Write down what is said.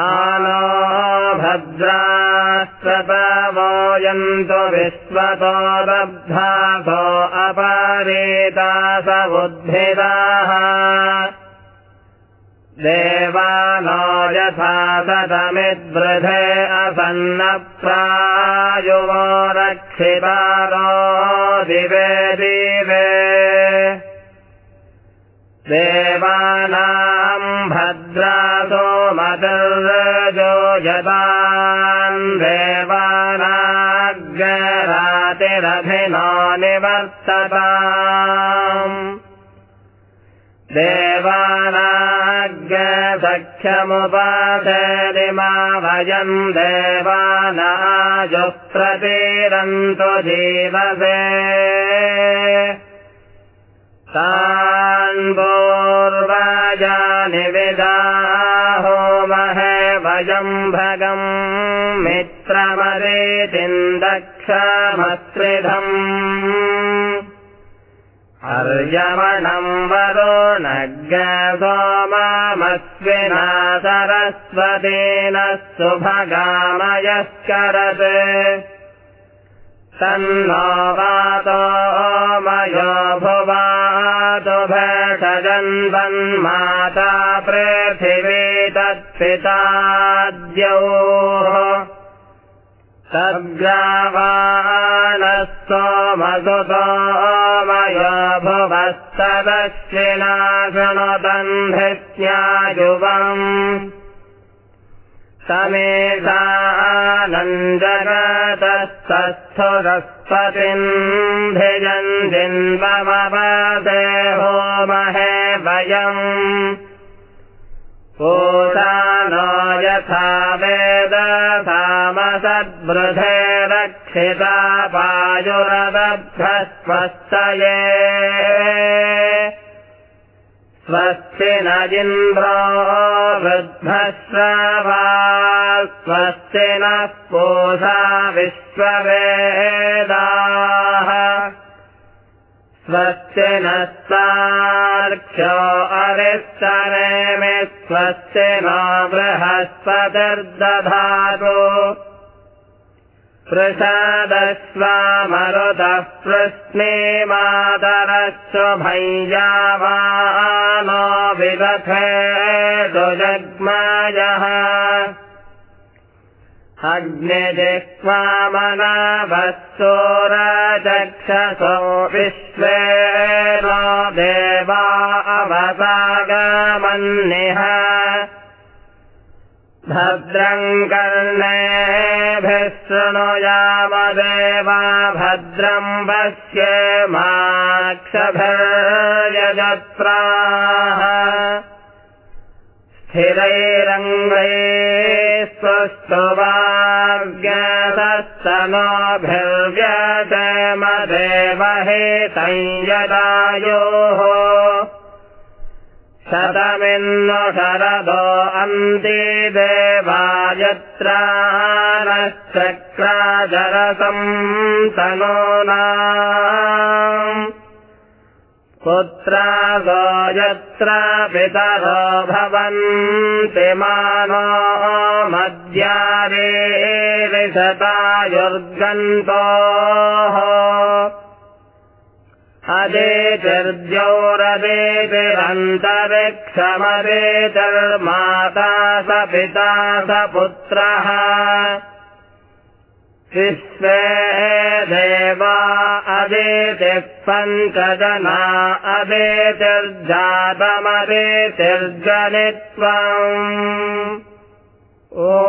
आनो भद्रास्तवोऽयन्तु विश्वतो दब्धासो अपरेता बुद्धिदाः देवानो यथा सतमिद्वृधे असन्नप्रायुवो रक्षितारो दिवे दिवे देवानाम् भद्रासो मदर्रजो यदान् देवानाग्रातिरभिनो निवर्तता देवानाग्रसख्यमुपाचरिमा भयम् देवानाजुः प्रतीरन्तु जीवसे तान्पूर्वाजानि विदाहो महे भजम् भगम् मित्रमरेतिन्दक्षमस्त्रिधम् अर्यमणम् वरुणग्रसोमामस्विना सरस्वतेन सुभगामयस्करत् तन्नो वातो मयो भुवातु भेषजन्वन्माता पृथिवी तत्पिताद्योः। तद्ग्रावाणस्तोमसुतो मयो भुवस्तदक्षिणा शृणुतन्धृत्यायुवम् समेधानन्दगतस्तस्थुरस्पतिम् भिजन् जिन्वमवदे होमहे वयम्। पूषानो यथा वेदसामसद्वृधे रक्षिता पायुरदभ्यस्वस्तये स्वस्ति न वृद्धश्रवा स्वस्ति नः पूषा विश्ववेदाः। स्वस्ति नस्तार्क्ष्यो अरिष्टनेमि स्वस्ति नो बृहस्पतिर्दधातु। पृषदश्वामरुतः पृश्ने मातरश्वभञ्जावानो विदथे दुजग्मायः अग्निजिह्वामनाभस्सोरचक्षसो विश्वे नो देवा अवसागमन्निह भद्रम् कर्णेभिः शृणुयामदेवा भद्रम् पश्ये माक्षभिर्यजत्राः। स्थिरैरङ्गै स्वस्तुवाग्यतस्तनोभिर्व्यजमदेवहेतञ्जदायोः शतमिन्नु शरदो अन्ति देवायत्रा नश्चक्राजरसम् तनूना पुत्रागो यत्र पितरो भवन्ति मानो मद्यारे विशतायुर्गन्तोः अदेतिर्द्यौरदेतिरन्तरिक्षमदेतिर्माता स पिता स पुत्रः। विश्वे देवा अदेतिः पञ्चजना अदेतिर्जातमदेतिर्जनित्वम्। ओ